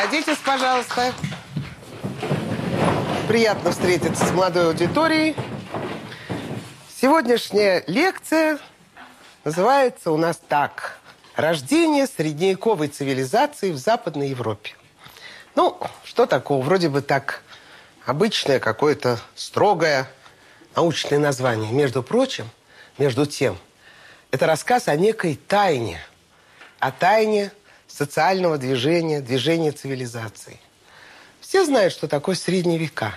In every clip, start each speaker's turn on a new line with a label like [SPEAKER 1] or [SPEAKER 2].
[SPEAKER 1] Садитесь, пожалуйста. Приятно встретиться с молодой аудиторией. Сегодняшняя лекция называется у нас так. Рождение средневековой цивилизации в Западной Европе. Ну, что такого? Вроде бы так обычное какое-то строгое научное название. Между прочим, между тем, это рассказ о некой тайне. О тайне социального движения, движения цивилизации. Все знают, что такое средние века.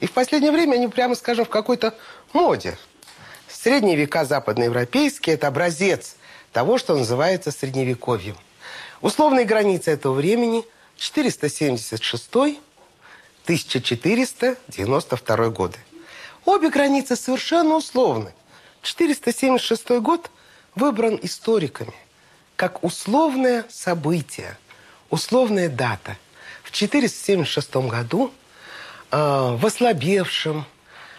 [SPEAKER 1] И в последнее время они, прямо скажем, в какой-то моде. Средние века западноевропейские – это образец того, что называется средневековьем. Условные границы этого времени – 476-1492 годы. Обе границы совершенно условны. 476 год выбран историками как условное событие, условная дата. В 476 году э, в ослабевшем,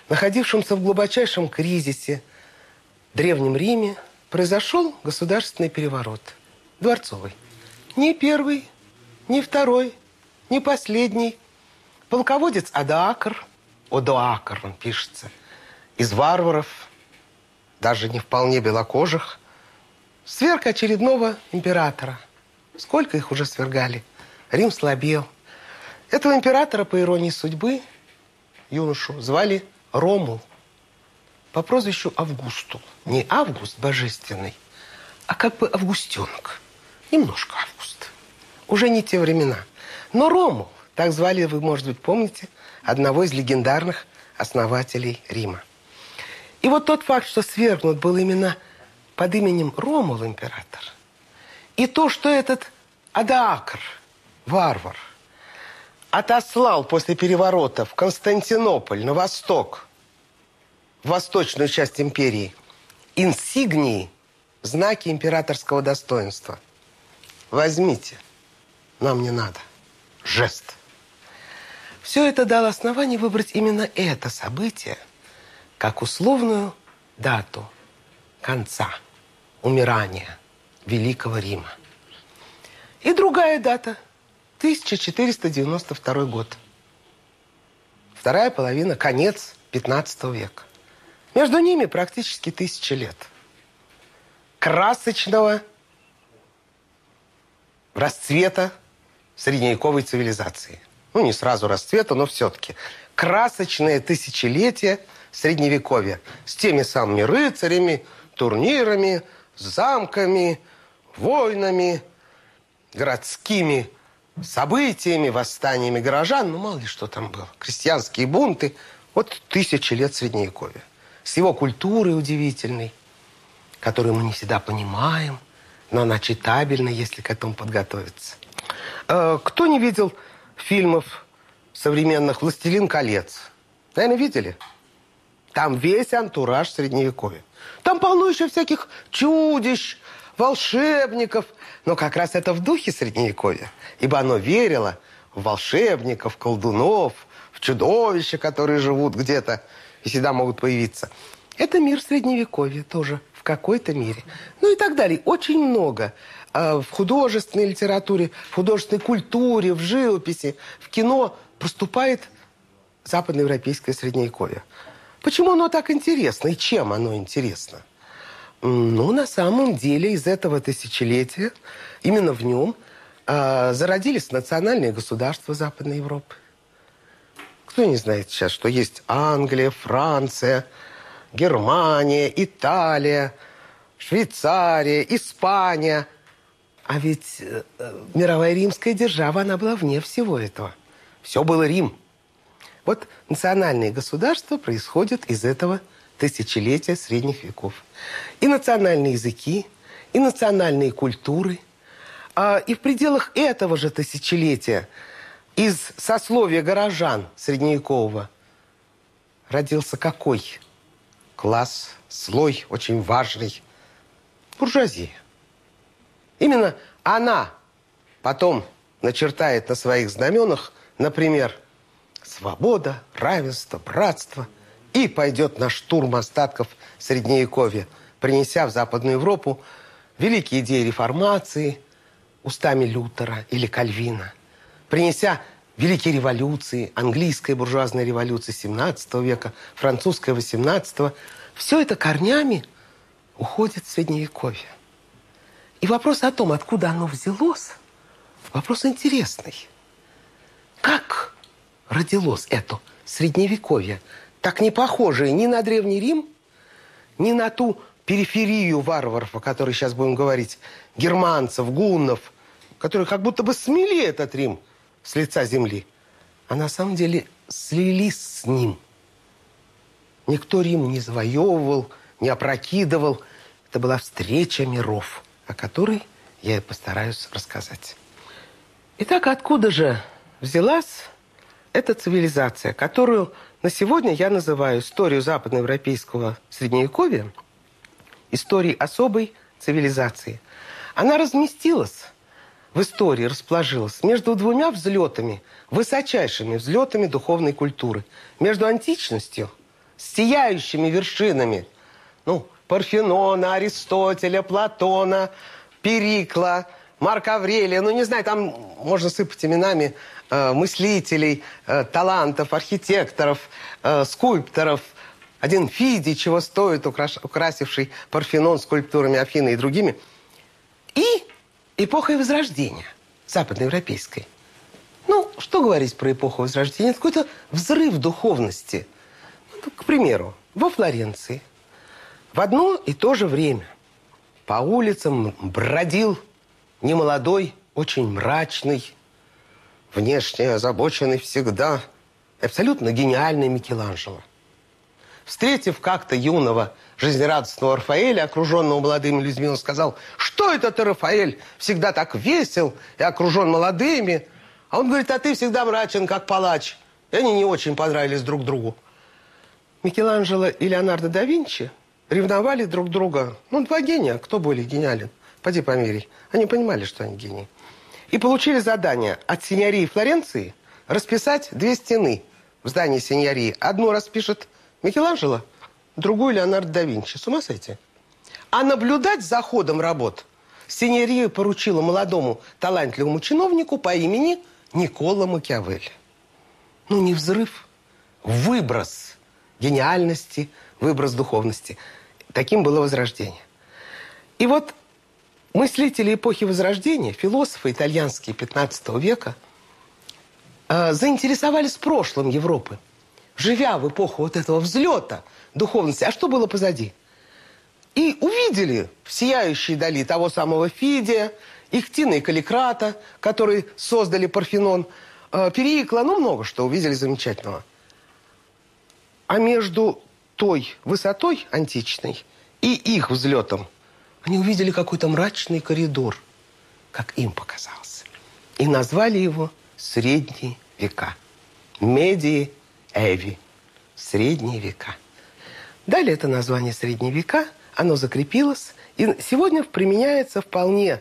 [SPEAKER 1] находившемся в глубочайшем кризисе Древнем Риме произошел государственный переворот. Дворцовый. Не первый, не второй, не последний. Полководец Адаакр, Одоакр он пишется, из варваров, даже не вполне белокожих, сверг очередного императора. Сколько их уже свергали? Рим слабел. Этого императора, по иронии судьбы, юношу, звали Ромул по прозвищу Августу. Не Август божественный, а как бы Августенок. Немножко Август. Уже не те времена. Но Ромул, так звали, вы, может быть, помните, одного из легендарных основателей Рима. И вот тот факт, что свергнут был именно под именем Ромул император, и то, что этот Адаакр, варвар, отослал после переворота в Константинополь, на восток, в восточную часть империи, инсигнии, знаки императорского достоинства. Возьмите, нам не надо. Жест. Все это дало основание выбрать именно это событие как условную дату конца, умирания Великого Рима. И другая дата – 1492 год. Вторая половина, конец 15 века. Между ними практически тысячи лет. Красочного расцвета средневековой цивилизации. Ну, не сразу расцвета, но все-таки. Красочное тысячелетие средневековья. С теми самыми рыцарями, турнирами, замками, войнами, городскими событиями, восстаниями горожан. Ну, мало ли что там было. Крестьянские бунты. Вот тысячи лет средневековья с его культурой удивительной, которую мы не всегда понимаем, но она читабельна, если к этому подготовиться. Э, кто не видел фильмов современных «Властелин колец»? Наверное, видели? Там весь антураж Средневековья. Там полно еще всяких чудищ, волшебников. Но как раз это в духе Средневековья. Ибо оно верило в волшебников, колдунов, в чудовища, которые живут где-то и всегда могут появиться. Это мир Средневековья тоже в какой-то мере. Ну и так далее. Очень много э, в художественной литературе, в художественной культуре, в живописи, в кино проступает западноевропейское Средневековье. Почему оно так интересно и чем оно интересно? Ну, на самом деле, из этого тысячелетия, именно в нем, э, зародились национальные государства Западной Европы. Кто не знает сейчас, что есть Англия, Франция, Германия, Италия, Швейцария, Испания. А ведь э, мировая римская держава, она была вне всего этого. Все было Рим. Вот национальные государства происходят из этого тысячелетия средних веков. И национальные языки, и национальные культуры. А, и в пределах этого же тысячелетия из сословия горожан средневекового родился какой класс, слой очень важный – буржуазия. Именно она потом начертает на своих знаменах, например, свобода, равенство, братство, и пойдет на штурм остатков Средневековья, принеся в Западную Европу великие идеи реформации устами Лютера или Кальвина, принеся великие революции, английская буржуазная революция 17 века, французская 18 все это корнями уходит в Средневековье. И вопрос о том, откуда оно взялось, вопрос интересный. Как родилось это Средневековье, так не похожее ни на Древний Рим, ни на ту периферию варваров, о которой сейчас будем говорить, германцев, гуннов, которые как будто бы смели этот Рим с лица земли, а на самом деле слились с ним. Никто Рим не завоевывал, не опрокидывал. Это была встреча миров, о которой я и постараюсь рассказать. Итак, откуда же взялась эта цивилизация, которую на сегодня я называю историю западноевропейского средневековья историей особой цивилизации. Она разместилась в истории расположилась между двумя взлетами, высочайшими взлетами духовной культуры. Между античностью, с сияющими вершинами, ну, Парфенона, Аристотеля, Платона, Перикла, Марка Аврелия, ну, не знаю, там можно сыпать именами мыслителей, э, талантов, архитекторов, э, скульпторов. Один Фидий, чего стоит, украсивший Парфенон скульптурами Афины и другими. И эпохой Возрождения, западноевропейской. Ну, что говорить про эпоху Возрождения? Это какой-то взрыв духовности. Ну, к примеру, во Флоренции в одно и то же время по улицам бродил немолодой, очень мрачный, внешне озабоченный всегда, абсолютно гениальный Микеланджело. Встретив как-то юного жизнерадостного Рафаэля, окруженного молодыми людьми, он сказал, что это ты, Рафаэль, всегда так весел и окружен молодыми? А он говорит, а ты всегда мрачен, как палач. И они не очень понравились друг другу. Микеланджело и Леонардо да Винчи ревновали друг друга. Ну, два гения, кто более гениален? Поди померяй. Они понимали, что они гении. И получили задание от сеньории Флоренции расписать две стены в здании сеньории. Одну распишет Микеланджело, другую Леонардо да Винчи. С ума сойти? А наблюдать за ходом работ Синерия поручила молодому талантливому чиновнику по имени Никола Макиавелли. Ну, не взрыв, выброс гениальности, выброс духовности. Таким было Возрождение. И вот мыслители эпохи Возрождения, философы итальянские 15 века, э, заинтересовались прошлым Европы – живя в эпоху вот этого взлета духовности, а что было позади? И увидели в сияющей дали того самого Фидия, Ихтина и Каликрата, которые создали Парфенон, э, Перикла, ну много что увидели замечательного. А между той высотой античной и их взлетом они увидели какой-то мрачный коридор, как им показалось. И назвали его «Средние века». Медии Эви. Средние века. Далее это название Средние века, оно закрепилось и сегодня применяется вполне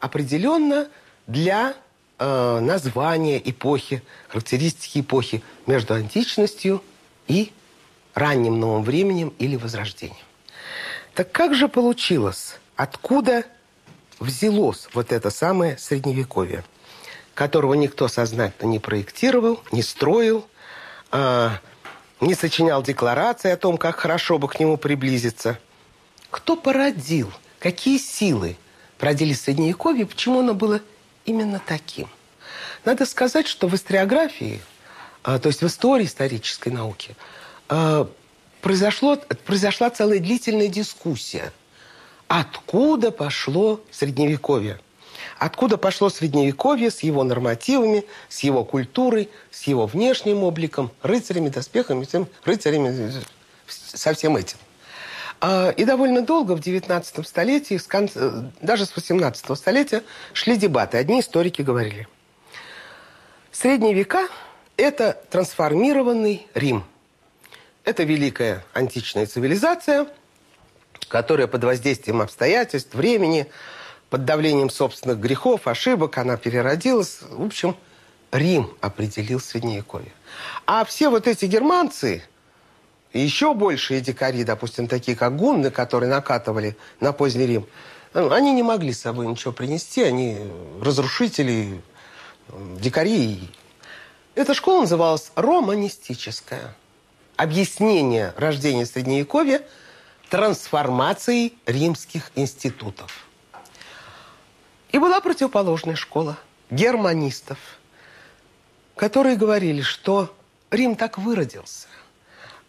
[SPEAKER 1] определенно для э, названия эпохи, характеристики эпохи между античностью и ранним новым временем или возрождением. Так как же получилось? Откуда взялось вот это самое средневековье, которого никто сознательно не проектировал, не строил, а, не сочинял декларации о том, как хорошо бы к нему приблизиться. Кто породил, какие силы породили Средневековье, почему оно было именно таким? Надо сказать, что в историографии, а, то есть в истории исторической науки, а, произошло, произошла целая длительная дискуссия. Откуда пошло Средневековье? Откуда пошло Средневековье с его нормативами, с его культурой, с его внешним обликом, рыцарями, доспехами, всем рыцарями, со всем этим. А, и довольно долго в 19 столетии, даже с 18 столетия, шли дебаты. Одни историки говорили, средние века – это трансформированный Рим. Это великая античная цивилизация, которая под воздействием обстоятельств, времени, под давлением собственных грехов, ошибок, она переродилась. В общем, Рим определил Средневековье. А все вот эти германцы – еще большие дикари, допустим, такие как гунны, которые накатывали на поздний Рим, ну, они не могли с собой ничего принести, они разрушители, дикари. Эта школа называлась романистическая. Объяснение рождения Средневековья трансформацией римских институтов. И была противоположная школа германистов, которые говорили, что Рим так выродился –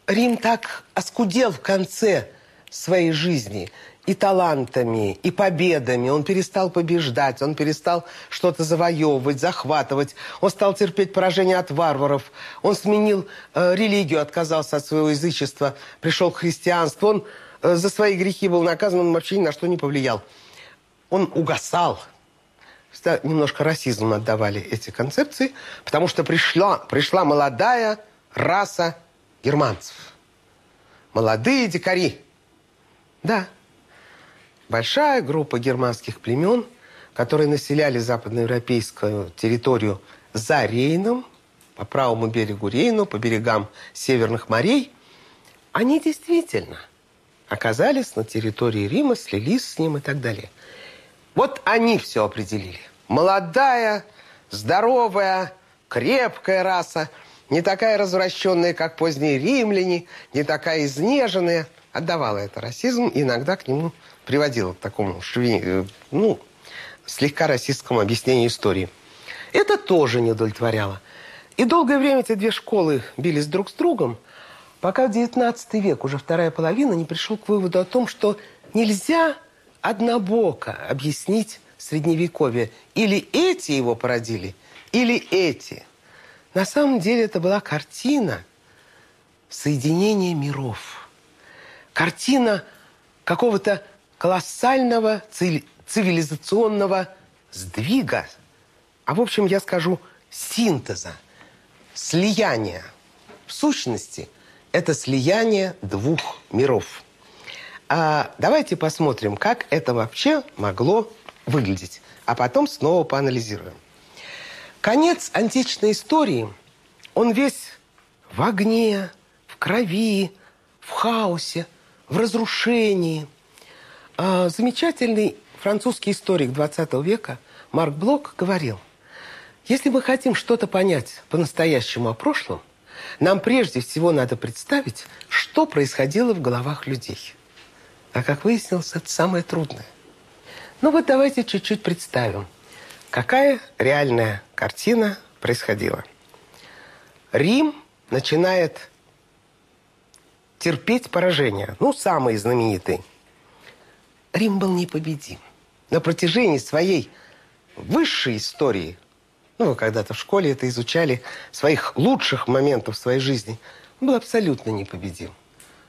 [SPEAKER 1] Рим так оскудел в конце своей жизни и талантами, и победами. Он перестал побеждать, он перестал что-то завоевывать, захватывать. Он стал терпеть поражение от варваров. Он сменил э, религию, отказался от своего язычества, пришел к христианству. Он э, за свои грехи был наказан, он вообще ни на что не повлиял. Он угасал. Немножко расизм отдавали эти концепции, потому что пришла, пришла молодая раса германцев. Молодые дикари. Да. Большая группа германских племен, которые населяли западноевропейскую территорию за Рейном, по правому берегу Рейна, по берегам северных морей, они действительно оказались на территории Рима, слились с ним и так далее. Вот они все определили. Молодая, здоровая, крепкая раса – не такая развращенная, как поздние римляне, не такая изнеженная. Отдавала это расизм, иногда к нему приводила к такому шви, э, ну, слегка расистскому объяснению истории. Это тоже не удовлетворяло. И долгое время эти две школы бились друг с другом, пока в XIX век, уже вторая половина, не пришел к выводу о том, что нельзя однобоко объяснить Средневековье. Или эти его породили, или эти – на самом деле это была картина соединения миров. Картина какого-то колоссального цивилизационного сдвига. А в общем, я скажу, синтеза, слияния. В сущности, это слияние двух миров. А давайте посмотрим, как это вообще могло выглядеть. А потом снова поанализируем. Конец античной истории, он весь в огне, в крови, в хаосе, в разрушении. А замечательный французский историк 20 века Марк Блок говорил, если мы хотим что-то понять по-настоящему о прошлом, нам прежде всего надо представить, что происходило в головах людей. А как выяснилось, это самое трудное. Ну вот давайте чуть-чуть представим – Какая реальная картина происходила? Рим начинает терпеть поражение. Ну, самый знаменитый. Рим был непобедим. На протяжении своей высшей истории, ну, вы когда-то в школе это изучали, своих лучших моментов в своей жизни, был абсолютно непобедим.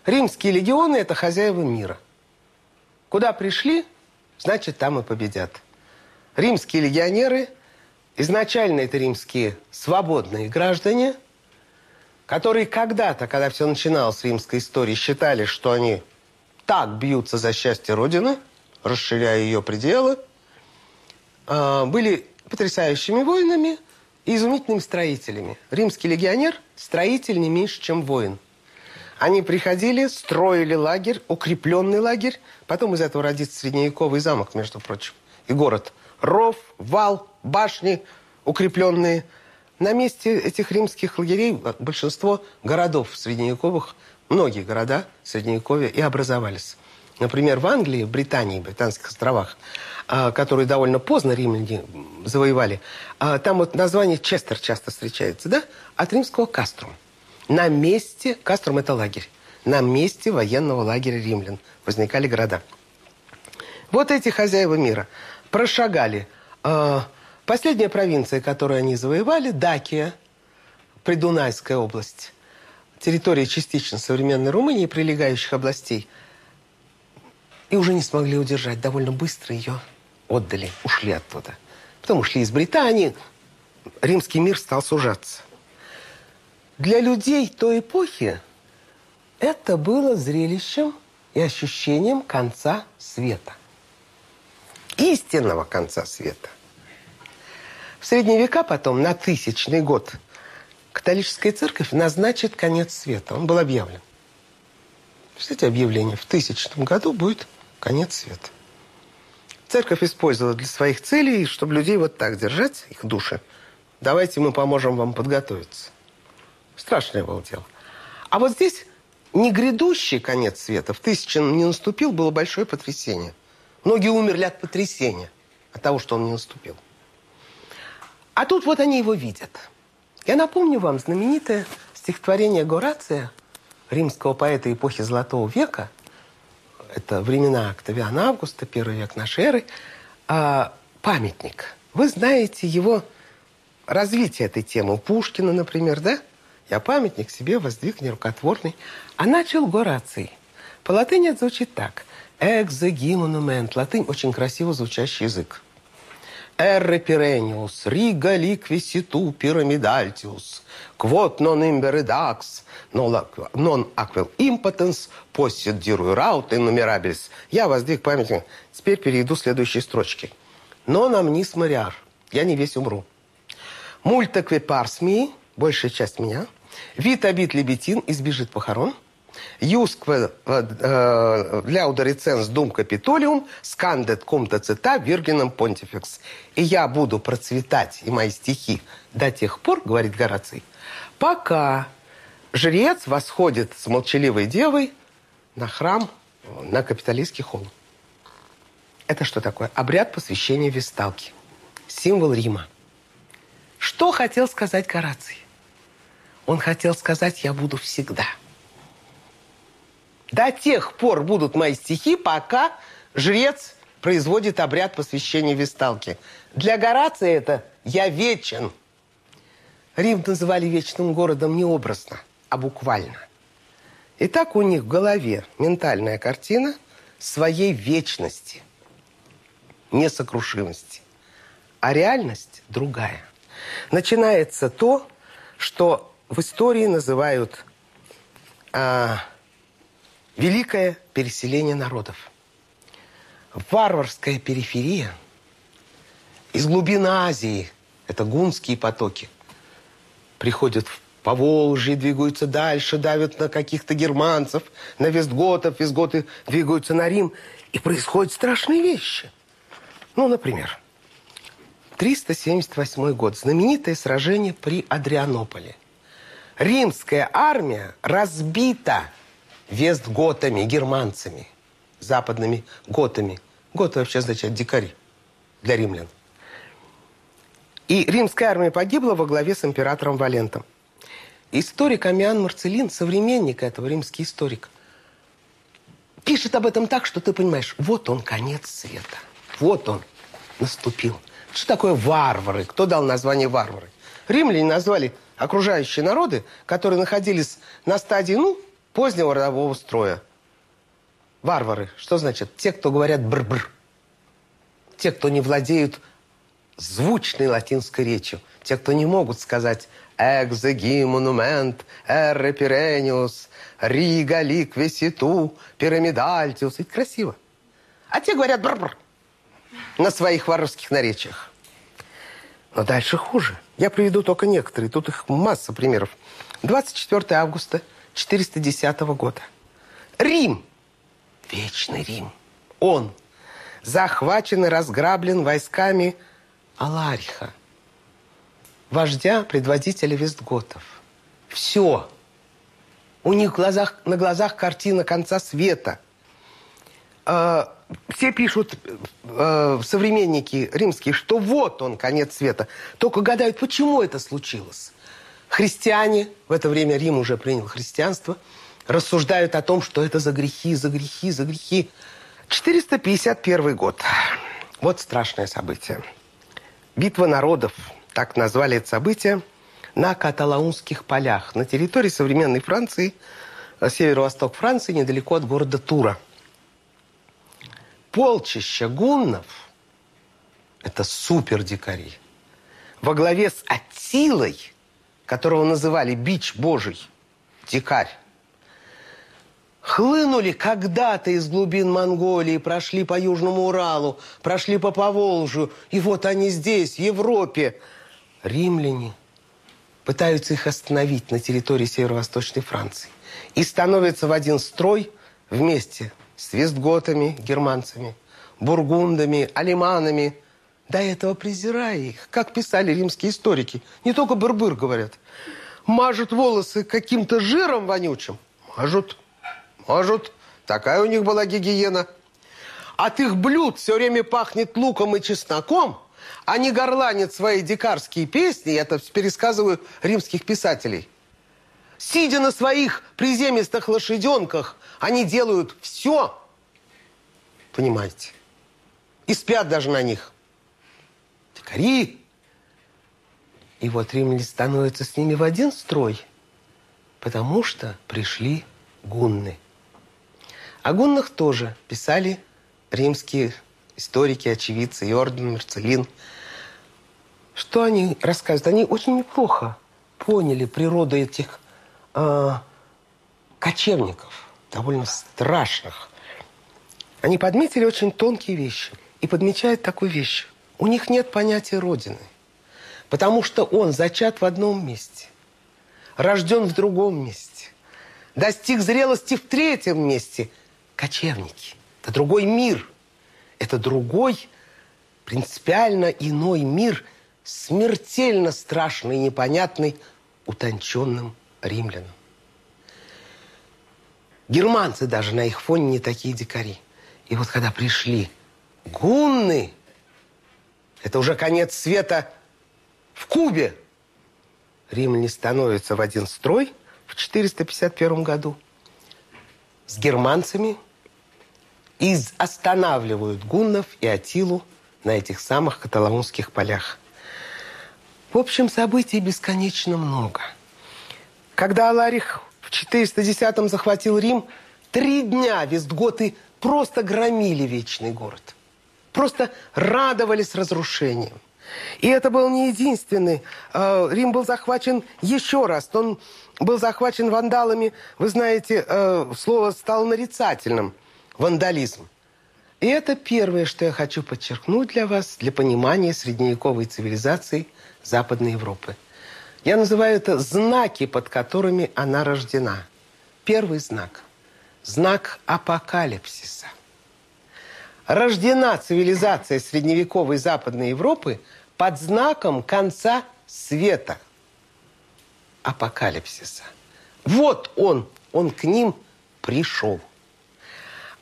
[SPEAKER 1] Римские легионы – это хозяева мира. Куда пришли, значит, там и победят римские легионеры, изначально это римские свободные граждане, которые когда-то, когда все начиналось в римской истории, считали, что они так бьются за счастье Родины, расширяя ее пределы, а, были потрясающими воинами и изумительными строителями. Римский легионер – строитель не меньше, чем воин. Они приходили, строили лагерь, укрепленный лагерь. Потом из этого родится средневековый замок, между прочим, и город – ров, вал, башни укрепленные. На месте этих римских лагерей большинство городов средневековых, многие города средневековья и образовались. Например, в Англии, в Британии, в Британских островах, а, которые довольно поздно римляне завоевали, а, там вот название Честер часто встречается, да? От римского Каструм. На месте, Каструм – это лагерь, на месте военного лагеря римлян возникали города. Вот эти хозяева мира – прошагали. Последняя провинция, которую они завоевали, Дакия, Придунайская область. территории частично современной Румынии и прилегающих областей. И уже не смогли удержать. Довольно быстро ее отдали, ушли оттуда. Потом ушли из Британии. Римский мир стал сужаться. Для людей той эпохи это было зрелищем и ощущением конца света. Истинного конца света. В средние века потом, на тысячный год, католическая церковь назначит конец света. Он был объявлен. Кстати, объявление в тысячном году будет конец света. Церковь использовала для своих целей, чтобы людей вот так держать, их души. Давайте мы поможем вам подготовиться. Страшное было дело. А вот здесь не грядущий конец света, в тысячном не наступил, было большое потрясение. Многие умерли от потрясения, от того, что он не наступил. А тут вот они его видят. Я напомню вам знаменитое стихотворение Горация, римского поэта эпохи Золотого века. Это времена Октавиана Августа, первый век нашей эры. А, памятник. Вы знаете его развитие этой темы. У Пушкина, например, да? Я памятник себе воздвиг нерукотворный. А начал Гораций. По латыни это звучит так. Экзеги монумент. Латынь очень красиво звучащий язык. Эрре Пирениус, Рига ликвиситу пирамидальтиус, квот нон имбер редакс, нон аквел импотенс, посит диру раут и нумерабельс. Я воздвиг памятник. Теперь перейду к следующей строчке. Но нам не смыряр. Я не весь умру. Мультакве парсми, большая часть меня. Вид обид лебетин, избежит похорон – Юскве ляуда реценс дум капитолиум, скандет комта цита виргином понтификс. И я буду процветать, и мои стихи, до тех пор, говорит Гораций, пока жрец восходит с молчаливой девой на храм, на капиталистский холм. Это что такое? Обряд посвящения Весталки. Символ Рима. Что хотел сказать Гораций? Он хотел сказать, я буду всегда – до тех пор будут мои стихи, пока жрец производит обряд посвящения Весталки. Для Горация это «я вечен». Рим называли вечным городом не образно, а буквально. И так у них в голове ментальная картина своей вечности, несокрушимости. А реальность другая. Начинается то, что в истории называют а, Великое переселение народов. Варварская периферия из глубин Азии, это гунские потоки, приходят в Поволжье, двигаются дальше, давят на каких-то германцев, на вестготов, вестготы двигаются на Рим. И происходят страшные вещи. Ну, например, 378 год, знаменитое сражение при Адрианополе. Римская армия разбита вестготами, германцами, западными готами. Готы вообще означает дикари для римлян. И римская армия погибла во главе с императором Валентом. Историк Амиан Марцелин, современник этого, римский историк, пишет об этом так, что ты понимаешь, вот он конец света. Вот он наступил. Что такое варвары? Кто дал название варвары? Римляне назвали окружающие народы, которые находились на стадии, ну, позднего родового строя. Варвары. Что значит? Те, кто говорят бр-бр. Те, кто не владеют звучной латинской речью. Те, кто не могут сказать «экзеги монумент, эрре пирениус, рига ликвеситу, пирамидальтиус». Ведь красиво. А те говорят бр-бр на своих варварских наречиях. Но дальше хуже. Я приведу только некоторые. Тут их масса примеров. 24 августа – 410 года. Рим, вечный Рим, он захвачен и разграблен войсками Алариха, вождя, предводителя Вестготов. Все. У них в глазах, на глазах картина конца света. Э, все пишут, э, современники римские, что вот он, конец света. Только гадают, почему это случилось. Христиане, в это время Рим уже принял христианство, рассуждают о том, что это за грехи, за грехи, за грехи. 451 год. Вот страшное событие. Битва народов, так назвали это событие, на Каталаунских полях, на территории современной Франции, э, северо-восток Франции, недалеко от города Тура. Полчища гуннов – это супер дикари. Во главе с Атилой, которого называли бич божий, дикарь, хлынули когда-то из глубин Монголии, прошли по Южному Уралу, прошли по Поволжью, и вот они здесь, в Европе. Римляне пытаются их остановить на территории северо-восточной Франции и становятся в один строй вместе с вестготами, германцами, бургундами, алиманами, до этого презирая их, как писали римские историки. Не только быр-быр говорят. Мажут волосы каким-то жиром вонючим. Мажут. Мажут. Такая у них была гигиена. От их блюд все время пахнет луком и чесноком. Они горланят свои дикарские песни, я это пересказываю римских писателей. Сидя на своих приземистых лошаденках, они делают все, понимаете, и спят даже на них. Дикари. И вот римляне становятся с ними в один строй, потому что пришли гунны. О гуннах тоже писали римские историки, очевидцы, Йордан, Марцелин. Что они рассказывают? Они очень неплохо поняли природу этих э, кочевников, довольно страшных. Они подметили очень тонкие вещи и подмечают такую вещь. У них нет понятия Родины, потому что он зачат в одном месте, рожден в другом месте, достиг зрелости в третьем месте. Кочевники. Это другой мир. Это другой, принципиально иной мир, смертельно страшный, непонятный, утонченным римлянам. Германцы даже на их фоне не такие дикари. И вот когда пришли гунны, это уже конец света в Кубе. Римляне становятся в один строй в 451 году с германцами и останавливают гуннов и Атилу на этих самых каталаунских полях. В общем, событий бесконечно много. Когда Аларих в 410-м захватил Рим, три дня вестготы просто громили вечный город. Просто радовались разрушением. И это был не единственный. Э, Рим был захвачен еще раз. Он был захвачен вандалами. Вы знаете, э, слово стало нарицательным. Вандализм. И это первое, что я хочу подчеркнуть для вас, для понимания средневековой цивилизации Западной Европы. Я называю это знаки, под которыми она рождена. Первый знак – знак апокалипсиса. Рождена цивилизация средневековой Западной Европы под знаком конца света – апокалипсиса. Вот он, он к ним пришел.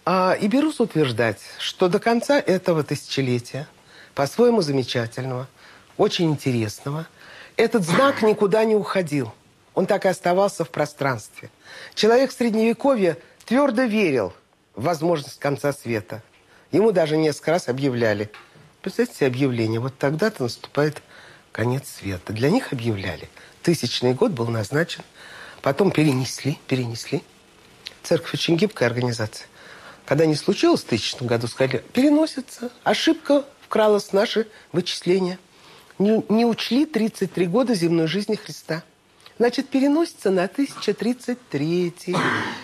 [SPEAKER 1] А, и берусь утверждать, что до конца этого тысячелетия, по-своему замечательного, очень интересного, этот знак никуда не уходил. Он так и оставался в пространстве. Человек Средневековья твердо верил в возможность конца света. Ему даже несколько раз объявляли. Представьте себе объявление. Вот тогда-то наступает конец света. Для них объявляли. Тысячный год был назначен. Потом перенесли, перенесли. Церковь очень гибкая организация. Когда не случилось в тысячном году, сказали, переносится. Ошибка вкралась в наши вычисления. Не, не учли 33 года земной жизни Христа. Значит, переносится на 1033.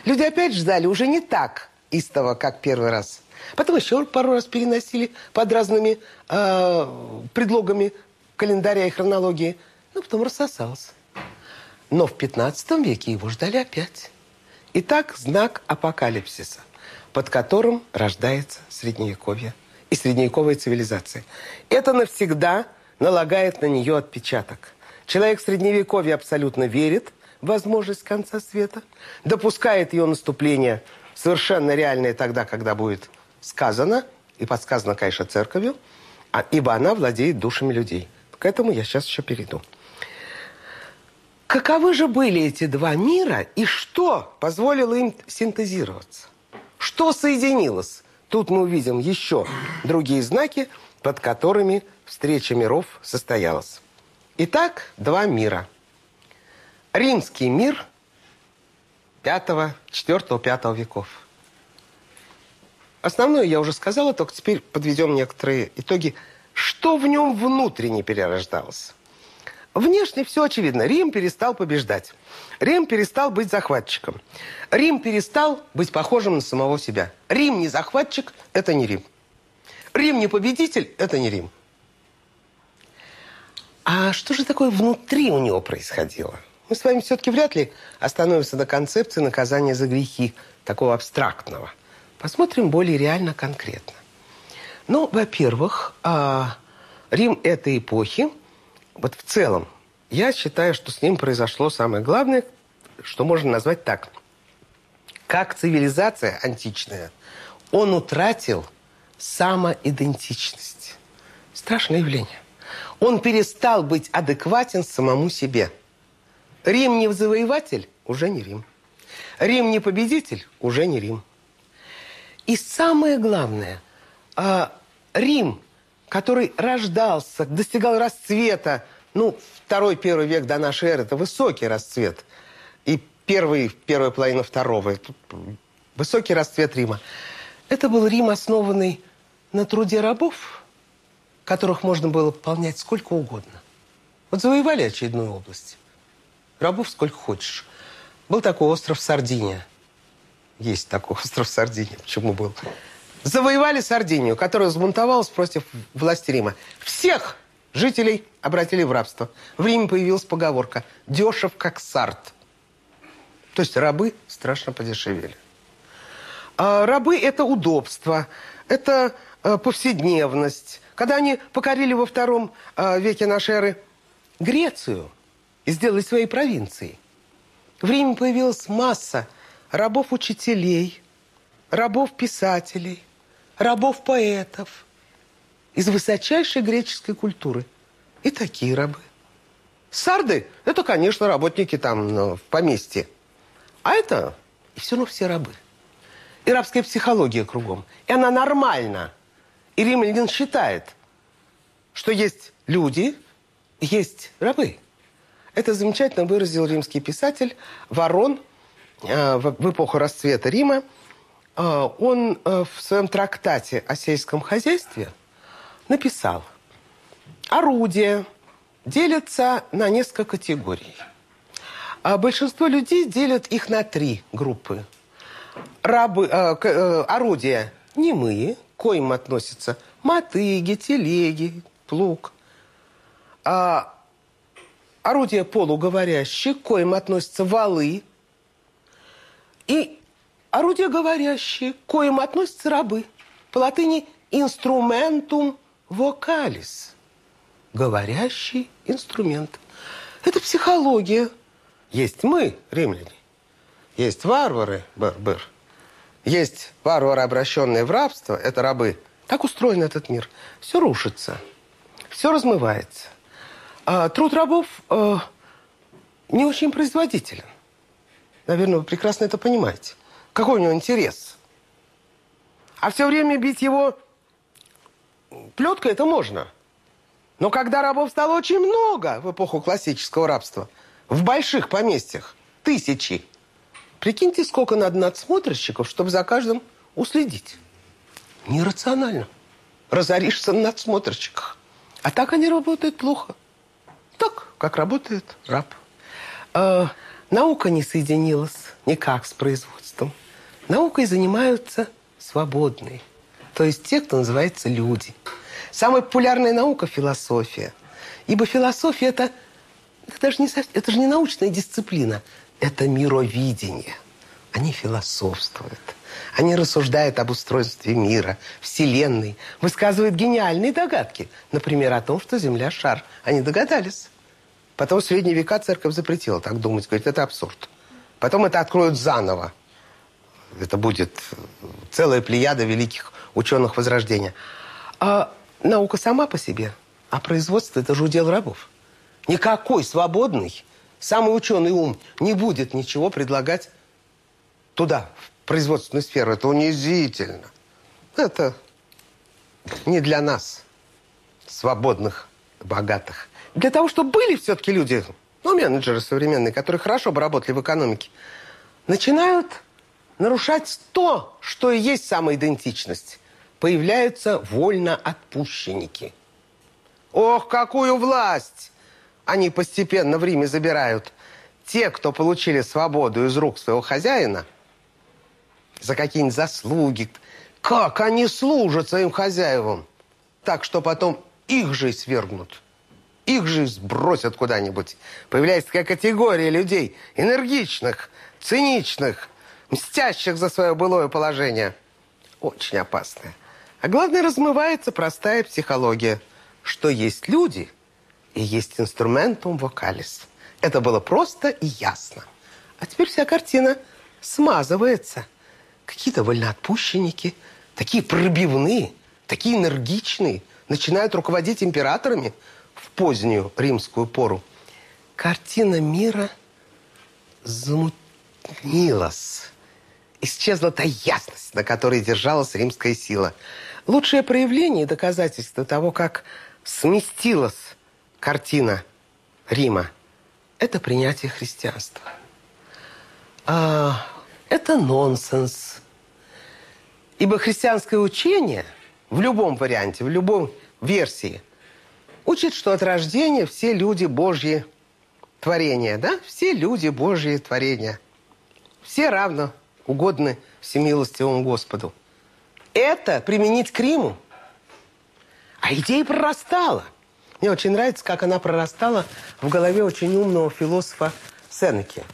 [SPEAKER 1] Люди опять ждали уже не так истово, как первый раз. Потом еще пару раз переносили под разными э, предлогами календаря и хронологии. Ну, потом рассосался. Но в 15 веке его ждали опять. Итак, знак апокалипсиса – под которым рождается Средневековье и средневековая цивилизация. Это навсегда налагает на нее отпечаток. Человек в Средневековье абсолютно верит в возможность конца света, допускает ее наступление совершенно реальное тогда, когда будет сказано, и подсказано, конечно, церковью, а, ибо она владеет душами людей. К этому я сейчас еще перейду. Каковы же были эти два мира и что позволило им синтезироваться? Что соединилось? Тут мы увидим еще другие знаки, под которыми встреча миров состоялась. Итак, два мира. римский мир 5, 4, 5 веков. Основное я уже сказала, только теперь подведем некоторые итоги. Что в нем внутренне перерождалось? Внешне все очевидно. Рим перестал побеждать. Рим перестал быть захватчиком. Рим перестал быть похожим на самого себя. Рим не захватчик – это не Рим. Рим не победитель – это не Рим. А что же такое внутри у него происходило? Мы с вами все-таки вряд ли остановимся на концепции наказания за грехи, такого абстрактного. Посмотрим более реально, конкретно. Ну, во-первых, а, Рим этой эпохи, вот в целом, я считаю, что с ним произошло самое главное, что можно назвать так. Как цивилизация античная, он утратил самоидентичность. Страшное явление. Он перестал быть адекватен самому себе. Рим не завоеватель, уже не Рим. Рим не победитель, уже не Рим. И самое главное, а, Рим, который рождался, достигал расцвета, ну, второй, первый век до нашей эры, это высокий расцвет. И первый, первая половина второго, высокий расцвет Рима. Это был Рим, основанный на труде рабов, которых можно было выполнять сколько угодно. Вот завоевали очередную область. Рабов сколько хочешь. Был такой остров Сардиния. Есть такой остров Сардиния. Почему был? Завоевали Сардинию, которая взбунтовалась против власти Рима. Всех жителей обратили в рабство. В Риме появилась поговорка «дешев, как сард». То есть рабы страшно подешевели. А рабы – это удобство, это э, повседневность. Когда они покорили во втором э, веке нашей эры Грецию и сделали своей провинцией, в Риме появилась масса рабов-учителей, рабов-писателей, рабов-поэтов из высочайшей греческой культуры. И такие рабы. Сарды – это, конечно, работники там ну, в поместье. А это и все равно все рабы. И рабская психология кругом. И она нормальна. И римлянин считает, что есть люди, есть рабы. Это замечательно выразил римский писатель Ворон в эпоху расцвета Рима. Э, он э, в своем трактате о сельском хозяйстве написал, орудия делятся на несколько категорий. А большинство людей делят их на три группы. Рабы, э, э, орудия немые, к коим относятся мотыги, телеги, плуг. А орудия полуговорящие, к коим относятся валы. И орудия говорящие, к коим относятся рабы. По латыни «instrumentum vocalis» – говорящий инструмент. Это психология – есть мы, римляне. Есть варвары, Бер. Есть варвары, обращенные в рабство, это рабы. Так устроен этот мир. Все рушится, все размывается. А труд рабов э, не очень производителен. Наверное, вы прекрасно это понимаете. Какой у него интерес? А все время бить его плеткой это можно. Но когда рабов стало очень много в эпоху классического рабства – в больших поместьях тысячи. Прикиньте, сколько надо надсмотрщиков, чтобы за каждым уследить. Нерационально. Разоришься на надсмотрщиках. А так они работают плохо. Так, как работает раб. Наука не соединилась никак с производством. Наукой занимаются свободные. То есть те, кто называется люди. Самая популярная наука – философия. Ибо философия – это это же не, это же не научная дисциплина, это мировидение. Они философствуют. Они рассуждают об устройстве мира, Вселенной, высказывают гениальные догадки. Например, о том, что Земля – шар. Они догадались. Потом в средние века церковь запретила так думать. Говорит, это абсурд. Потом это откроют заново. Это будет целая плеяда великих ученых Возрождения. А наука сама по себе, а производство – это же удел рабов. Никакой свободный, самый ученый ум не будет ничего предлагать туда, в производственную сферу. Это унизительно. Это не для нас, свободных, богатых. Для того, чтобы были все-таки люди ну, менеджеры современные, которые хорошо бы работали в экономике, начинают нарушать то, что и есть самоидентичность. Появляются вольноотпущенники. Ох, какую власть они постепенно в Риме забирают. Те, кто получили свободу из рук своего хозяина, за какие-нибудь заслуги, как они служат своим хозяевам, так что потом их же и свергнут. Их же сбросят куда-нибудь. Появляется такая категория людей, энергичных, циничных, мстящих за свое былое положение. Очень опасная. А главное, размывается простая психология, что есть люди и есть инструментум вокалис. Это было просто и ясно. А теперь вся картина смазывается. Какие-то вольноотпущенники, такие пробивные, такие энергичные, начинают руководить императорами позднюю римскую пору. Картина мира замутнилась. Исчезла та ясность, на которой держалась римская сила. Лучшее проявление и доказательство того, как сместилась картина Рима, это принятие христианства. А, это нонсенс. Ибо христианское учение в любом варианте, в любой версии учит, что от рождения все люди Божьи творения, да? Все люди Божьи творения. Все равно угодны всемилостивому Господу. Это применить к Риму. А идея прорастала. Мне очень нравится, как она прорастала в голове очень умного философа Сенеки.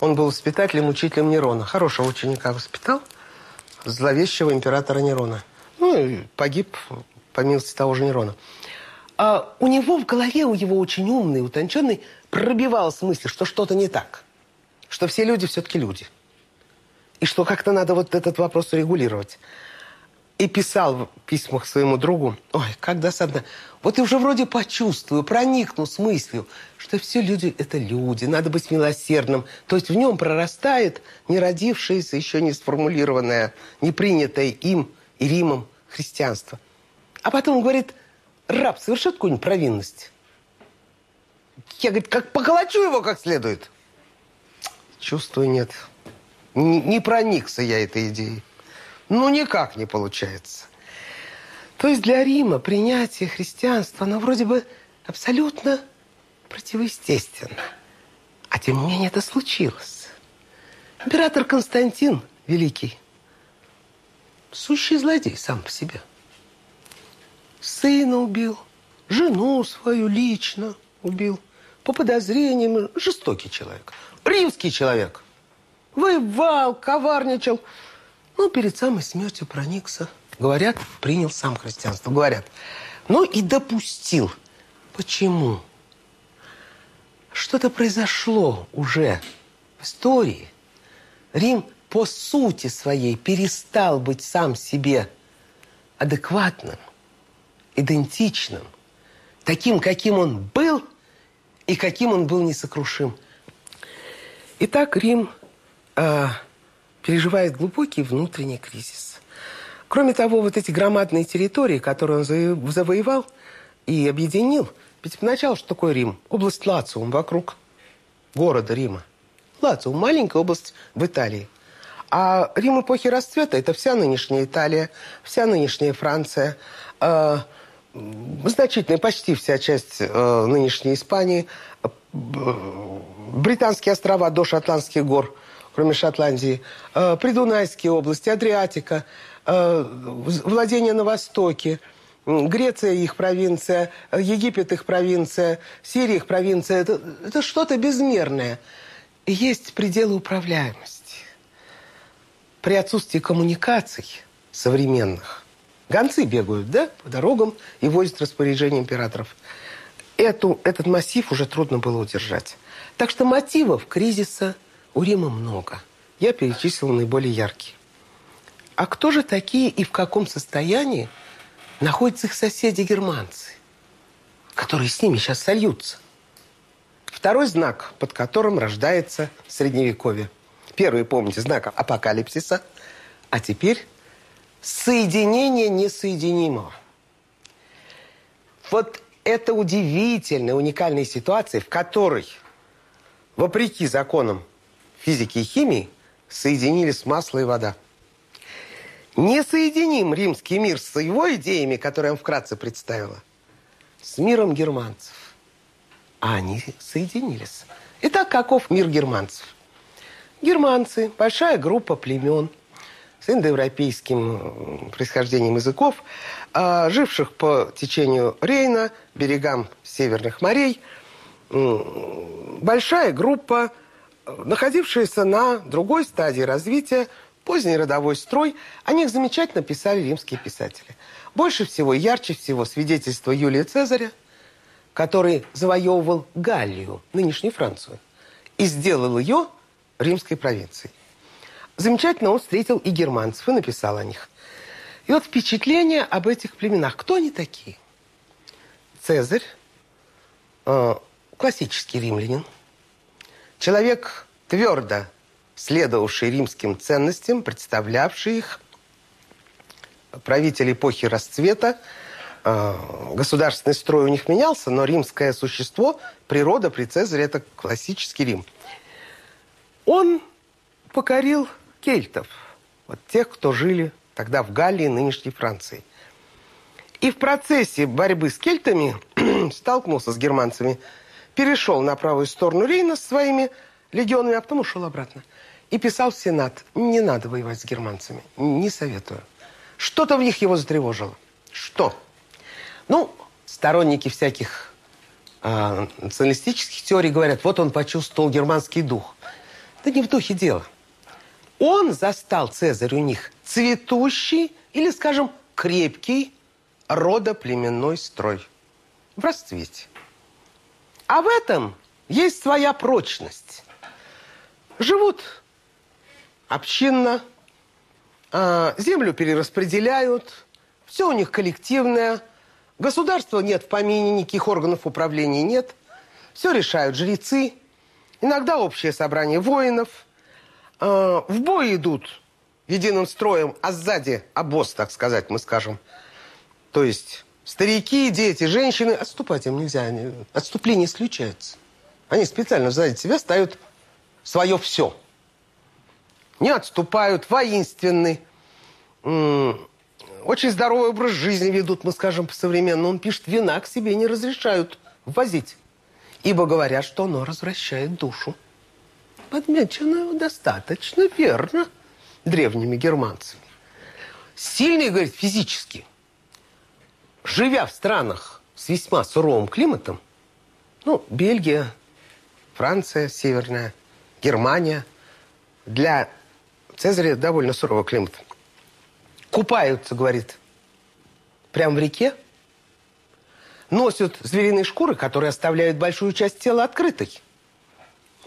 [SPEAKER 1] Он был воспитателем, учителем Нерона. Хорошего ученика воспитал, зловещего императора Нерона. Ну, и погиб по милости того же Нерона. А у него в голове, у его очень умный, утонченный, пробивалась мысль, что что-то не так. Что все люди все-таки люди. И что как-то надо вот этот вопрос регулировать. И писал в письмах своему другу, ой, как досадно. Вот я уже вроде почувствую, проникну с мыслью, что все люди – это люди, надо быть милосердным. То есть в нем прорастает не родившееся, еще не сформулированное, не принятое им и Римом христианство. А потом говорит, раб совершит какую-нибудь провинность. Я, говорит, как поколочу его как следует. Чувствую, нет. Не, не проникся я этой идеей. Ну, никак не получается. То есть для Рима принятие христианства, оно вроде бы абсолютно противоестественно. А тем не менее это случилось. Император Константин Великий сущий злодей сам по себе. Сына убил, жену свою лично убил. По подозрениям, жестокий человек. Римский человек. Воевал, коварничал. Ну, перед самой смертью проникся. Говорят, принял сам христианство. Говорят. Ну и допустил. Почему? Что-то произошло уже в истории. Рим по сути своей перестал быть сам себе адекватным, идентичным, таким, каким он был и каким он был несокрушим. Итак, Рим э, переживает глубокий внутренний кризис. Кроме того, вот эти громадные территории, которые он завоевал и объединил, ведь поначалу что такое Рим? Область Лациум вокруг города Рима. Лациум – маленькая область в Италии. А Рим эпохи расцвета – это вся нынешняя Италия, вся нынешняя Франция, э, значительная, почти вся часть э, нынешней Испании, э, британские острова до Шотландских гор, кроме Шотландии, э, Придунайские области, Адриатика, э, владения на Востоке, Греция их провинция, Египет их провинция, Сирия их провинция. Это, это что-то безмерное. Есть пределы управляемости при отсутствии коммуникаций современных, гонцы бегают, да, по дорогам и возят распоряжение императоров. Эту, этот массив уже трудно было удержать. Так что мотивов кризиса у Рима много. Я перечислил наиболее яркие. А кто же такие и в каком состоянии находятся их соседи-германцы, которые с ними сейчас сольются? Второй знак, под которым рождается Средневековье – Первый, помните, знак апокалипсиса. А теперь соединение несоединимого. Вот Это удивительная, уникальная ситуация, в которой, вопреки законам физики и химии, соединились масло и вода. Не соединим римский мир с его идеями, которые я вам вкратце представила, с миром германцев. А они соединились. Итак, каков мир германцев? Германцы – большая группа племен с индоевропейским происхождением языков, а, живших по течению Рейна, берегам северных морей. Большая группа, находившаяся на другой стадии развития, поздний родовой строй. О них замечательно писали римские писатели. Больше всего, ярче всего свидетельство Юлия Цезаря, который завоевывал Галлию, нынешнюю Францию, и сделал ее римской провинцией. Замечательно он встретил и германцев, и написал о них. И вот впечатление об этих племенах. Кто они такие? Цезарь, э, классический римлянин, человек твердо следовавший римским ценностям, представлявший их, правитель эпохи расцвета, э, государственный строй у них менялся, но римское существо, природа при Цезаре – это классический Рим. Он покорил кельтов, вот тех, кто жили тогда в Галлии, нынешней Франции. И в процессе борьбы с кельтами столкнулся с германцами, перешел на правую сторону Рейна с своими легионами, а потом ушел обратно. И писал в Сенат, не надо воевать с германцами, не советую. Что-то в них его затревожило. Что? Ну, сторонники всяких э, националистических теорий говорят, вот он почувствовал германский дух. Да не в духе дело. Он застал Цезарь у них цветущий или, скажем, крепкий родоплеменной строй в расцвете. А в этом есть своя прочность. Живут общинно, а, землю перераспределяют, все у них коллективное, государства нет в помине, никаких органов управления нет, все решают жрецы, иногда общее собрание воинов, а, в бой идут единым строем, а сзади обоз, так сказать, мы скажем. То есть старики, дети, женщины, отступать им нельзя, они, отступление исключается. Они специально сзади себя ставят свое все. Не отступают, воинственны. Очень здоровый образ жизни ведут, мы скажем по-современному. Он пишет, вина к себе не разрешают ввозить. Ибо говорят, что оно развращает душу. Подмечено достаточно верно древними германцами. Сильный, говорит, физически. Живя в странах с весьма суровым климатом, ну, Бельгия, Франция северная, Германия, для Цезаря довольно суровый климат. Купаются, говорит, прямо в реке, носят звериные шкуры, которые оставляют большую часть тела открытой.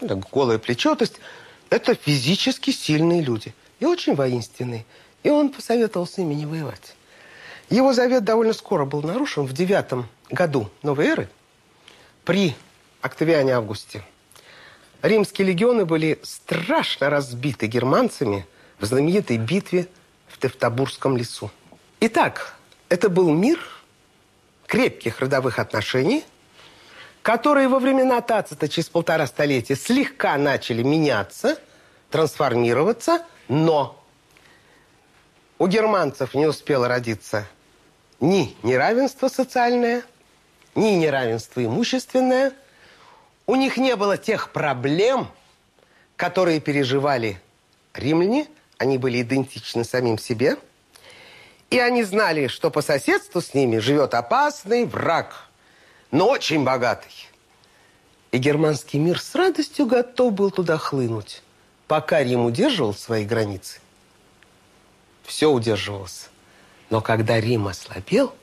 [SPEAKER 1] Ну, голое плечо, то есть это физически сильные люди и очень воинственные. И он посоветовал с ними не воевать. Его завет довольно скоро был нарушен в девятом году новой эры при Октавиане Августе. Римские легионы были страшно разбиты германцами в знаменитой битве в Тевтобурском лесу. Итак, это был мир крепких родовых отношений, которые во времена Тацита через полтора столетия слегка начали меняться, трансформироваться, но у германцев не успело родиться ни неравенство социальное, ни неравенство имущественное. У них не было тех проблем, которые переживали римляне. Они были идентичны самим себе. И они знали, что по соседству с ними живет опасный враг, но очень богатый. И германский мир с радостью готов был туда хлынуть, пока Рим удерживал свои границы. Все удерживалось. Но когда Рим ослабел,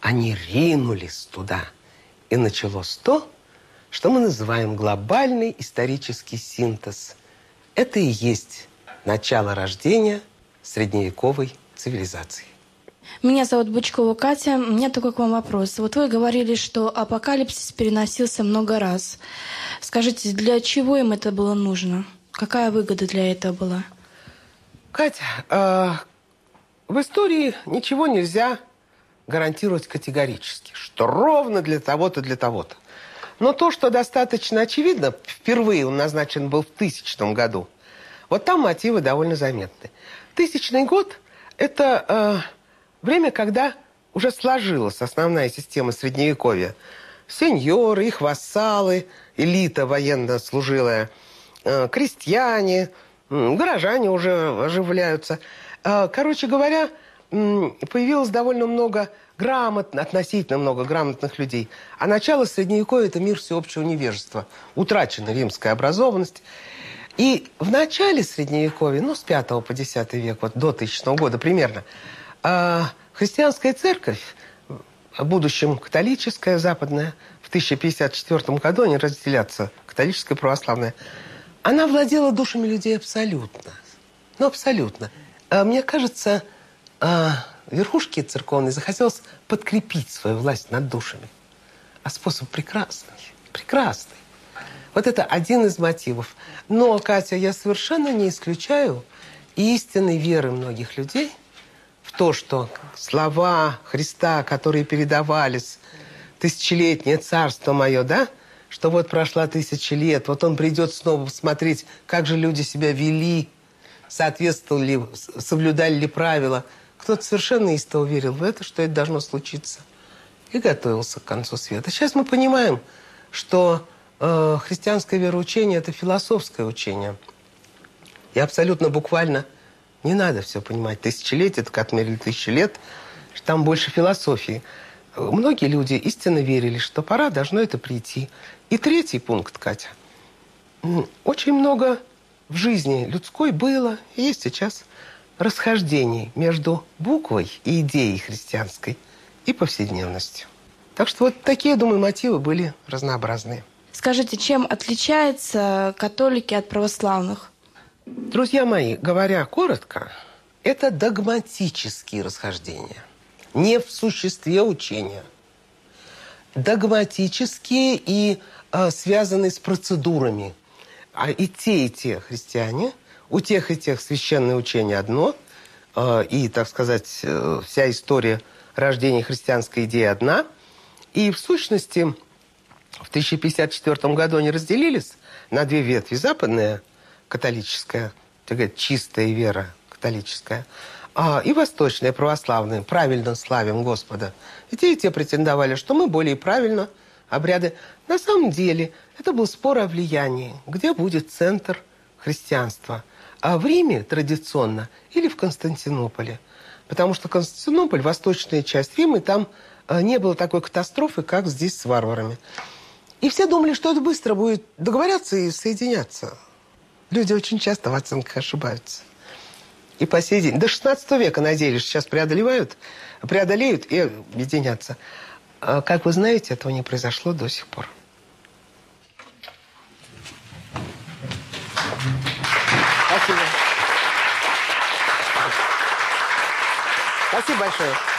[SPEAKER 1] они ринулись туда. И началось то, что мы называем глобальный исторический синтез. Это и есть начало рождения средневековой цивилизации.
[SPEAKER 2] Меня зовут Бычкова Катя. У меня такой к вам вопрос. Вот вы говорили, что апокалипсис переносился много раз. Скажите, для чего им это было нужно? Какая выгода для этого была?
[SPEAKER 1] Катя, э, в истории ничего нельзя гарантировать категорически, что ровно для того-то, для того-то. Но то, что достаточно очевидно, впервые он назначен был в тысячном году, вот там мотивы довольно заметны. Тысячный год – это э, время, когда уже сложилась основная система Средневековья. Сеньоры, их вассалы, элита военно-служилая, э, крестьяне, горожане уже оживляются. Э, короче говоря, появилось довольно много грамотно, относительно много грамотных людей. А начало Средневековья – это мир всеобщего невежества. Утрачена римская образованность. И в начале Средневековья, ну, с 5 по 10 век, вот до 1000 года примерно, э, христианская церковь, в будущем католическая, западная, в 1054 году они разделятся, католическая и православная, она владела душами людей абсолютно. Ну, абсолютно. А, мне кажется, а, верхушке церковной захотелось подкрепить свою власть над душами. А способ прекрасный, прекрасный. Вот это один из мотивов. Но, Катя, я совершенно не исключаю истинной веры многих людей то, что слова Христа, которые передавались, тысячелетнее царство мое, да, что вот прошла тысяча лет, вот он придет снова посмотреть, как же люди себя вели, соответствовали ли, соблюдали ли правила – кто-то совершенно истово верил в это, что это должно случиться. И готовился к концу света. Сейчас мы понимаем, что э, христианское вероучение – это философское учение. И абсолютно буквально не надо все понимать. Тысячелетие, так отмерили тысячи лет, там больше философии. Многие люди истинно верили, что пора должно это прийти. И третий пункт, Катя. Очень много в жизни людской было и есть сейчас – расхождений между буквой и идеей христианской и повседневностью. Так что вот такие, думаю, мотивы были разнообразные.
[SPEAKER 2] Скажите, чем отличаются католики от православных?
[SPEAKER 1] Друзья мои, говоря коротко, это догматические расхождения. Не в существе учения. Догматические и э, связанные с процедурами. А и те, и те христиане – у тех и тех священное учение одно, э, и, так сказать, э, вся история рождения христианской идеи одна. И в сущности в 1054 году они разделились на две ветви. Западная католическая, так сказать, чистая вера католическая, а, и восточная православная, правильно славим Господа. И те, и те претендовали, что мы более правильно обряды. На самом деле это был спор о влиянии, где будет центр христианства – а в Риме традиционно или в Константинополе. Потому что Константинополь, восточная часть Рима, и там э, не было такой катастрофы, как здесь с варварами. И все думали, что это быстро будет договорятся и соединяться. Люди очень часто в оценках ошибаются. И по сей день, до 16 века надеялись, сейчас преодолевают, преодолеют и объединятся. А, как вы знаете, этого не произошло до сих пор. Спасибо. Спасибо большое.